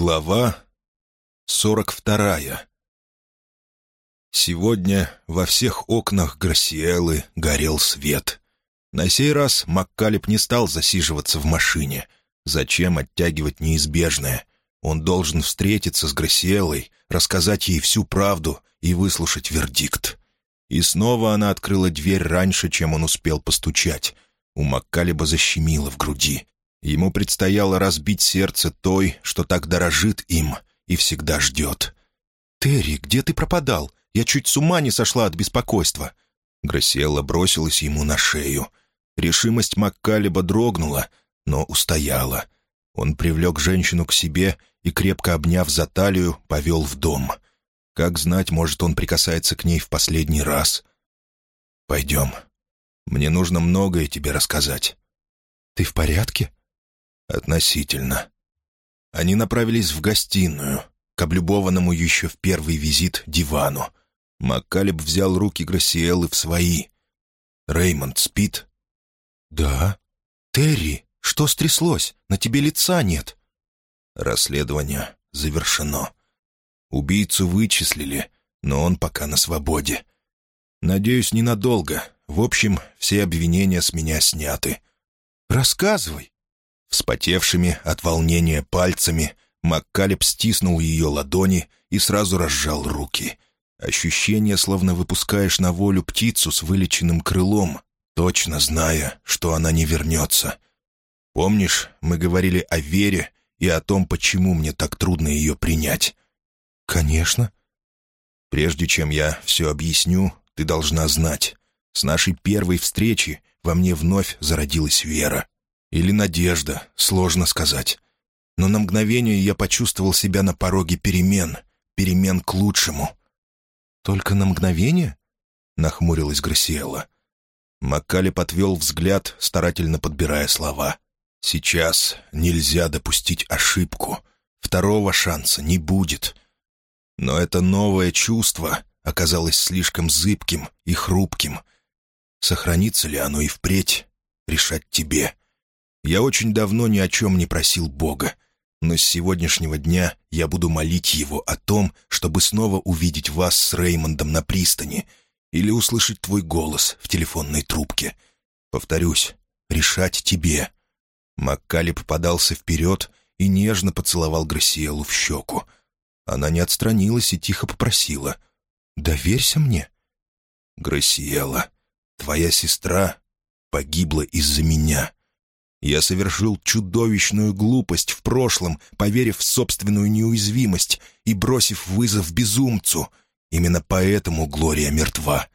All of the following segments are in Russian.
Глава сорок вторая Сегодня во всех окнах Грасиэлы горел свет. На сей раз Маккалеб не стал засиживаться в машине. Зачем оттягивать неизбежное? Он должен встретиться с Грасиэлой, рассказать ей всю правду и выслушать вердикт. И снова она открыла дверь раньше, чем он успел постучать. У Маккалеба защемило в груди. Ему предстояло разбить сердце той, что так дорожит им и всегда ждет. «Терри, где ты пропадал? Я чуть с ума не сошла от беспокойства». Грасиэла бросилась ему на шею. Решимость Маккалеба дрогнула, но устояла. Он привлек женщину к себе и, крепко обняв за талию, повел в дом. Как знать, может, он прикасается к ней в последний раз. «Пойдем. Мне нужно многое тебе рассказать». «Ты в порядке?» «Относительно». Они направились в гостиную, к облюбованному еще в первый визит дивану. Маккалеб взял руки Грасиэлы в свои. «Реймонд спит?» «Да». «Терри, что стряслось? На тебе лица нет». Расследование завершено. Убийцу вычислили, но он пока на свободе. Надеюсь, ненадолго. В общем, все обвинения с меня сняты. «Рассказывай». Вспотевшими от волнения пальцами Маккалеб стиснул ее ладони и сразу разжал руки. Ощущение, словно выпускаешь на волю птицу с вылеченным крылом, точно зная, что она не вернется. Помнишь, мы говорили о вере и о том, почему мне так трудно ее принять? «Конечно». «Прежде чем я все объясню, ты должна знать. С нашей первой встречи во мне вновь зародилась вера. Или надежда, сложно сказать. Но на мгновение я почувствовал себя на пороге перемен, перемен к лучшему. «Только на мгновение?» — нахмурилась Грасиэла. Маккали подвел взгляд, старательно подбирая слова. «Сейчас нельзя допустить ошибку. Второго шанса не будет». Но это новое чувство оказалось слишком зыбким и хрупким. Сохранится ли оно и впредь, решать тебе. Я очень давно ни о чем не просил Бога, но с сегодняшнего дня я буду молить Его о том, чтобы снова увидеть вас с Реймондом на пристани или услышать твой голос в телефонной трубке. Повторюсь, решать тебе». Маккалеб подался вперед и нежно поцеловал Грасиэлу в щеку. Она не отстранилась и тихо попросила. «Доверься мне». «Грасиэла, твоя сестра погибла из-за меня. Я совершил чудовищную глупость в прошлом, поверив в собственную неуязвимость и бросив вызов безумцу. Именно поэтому Глория мертва.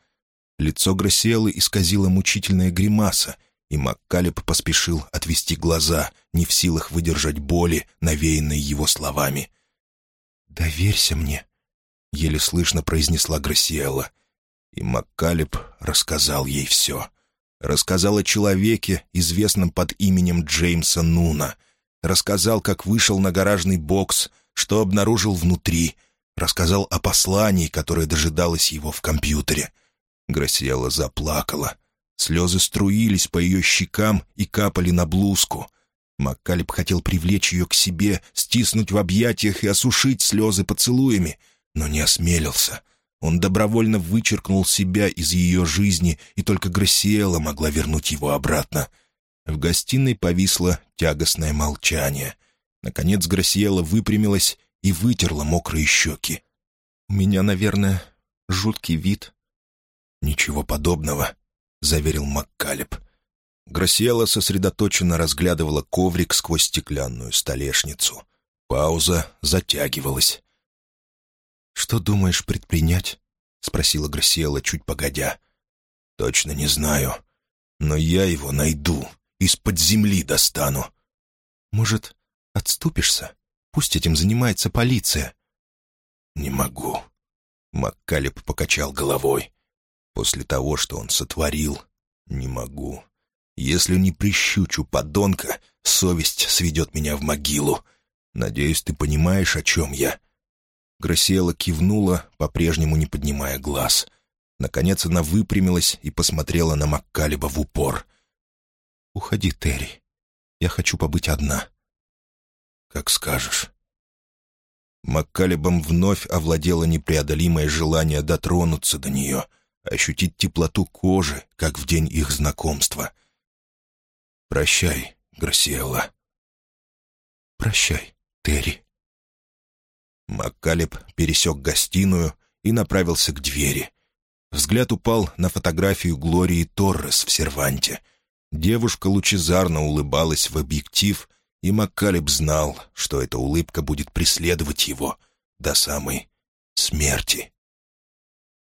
Лицо Грасиэлы исказило мучительная гримаса, и Маккалеб поспешил отвести глаза, не в силах выдержать боли, навеянной его словами. «Доверься мне», — еле слышно произнесла Грасиэла. И Маккалеб рассказал ей все — Рассказал о человеке, известном под именем Джеймса Нуна. Рассказал, как вышел на гаражный бокс, что обнаружил внутри. Рассказал о послании, которое дожидалось его в компьютере. Грасиэла заплакала. Слезы струились по ее щекам и капали на блузку. Маккалеб хотел привлечь ее к себе, стиснуть в объятиях и осушить слезы поцелуями, но не осмелился — он добровольно вычеркнул себя из ее жизни, и только Грасиэла могла вернуть его обратно. В гостиной повисло тягостное молчание. Наконец Грасиэла выпрямилась и вытерла мокрые щеки. «У меня, наверное, жуткий вид». «Ничего подобного», — заверил Маккалеб. Грасиэла сосредоточенно разглядывала коврик сквозь стеклянную столешницу. Пауза затягивалась. «Что думаешь предпринять?» — спросила Грасиэла чуть погодя. «Точно не знаю. Но я его найду. Из-под земли достану». «Может, отступишься? Пусть этим занимается полиция». «Не могу». Маккалеб покачал головой. «После того, что он сотворил, не могу. Если не прищучу подонка, совесть сведет меня в могилу. Надеюсь, ты понимаешь, о чем я». Грасиэла кивнула, по-прежнему не поднимая глаз. Наконец она выпрямилась и посмотрела на Маккалеба в упор. «Уходи, Терри. Я хочу побыть одна». «Как скажешь». Маккалебом вновь овладело непреодолимое желание дотронуться до нее, ощутить теплоту кожи, как в день их знакомства. «Прощай, Грасиэлла». «Прощай, Терри». Маккалеб пересек гостиную и направился к двери. Взгляд упал на фотографию Глории Торрес в серванте. Девушка лучезарно улыбалась в объектив, и Маккалеб знал, что эта улыбка будет преследовать его до самой смерти.